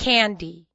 candy.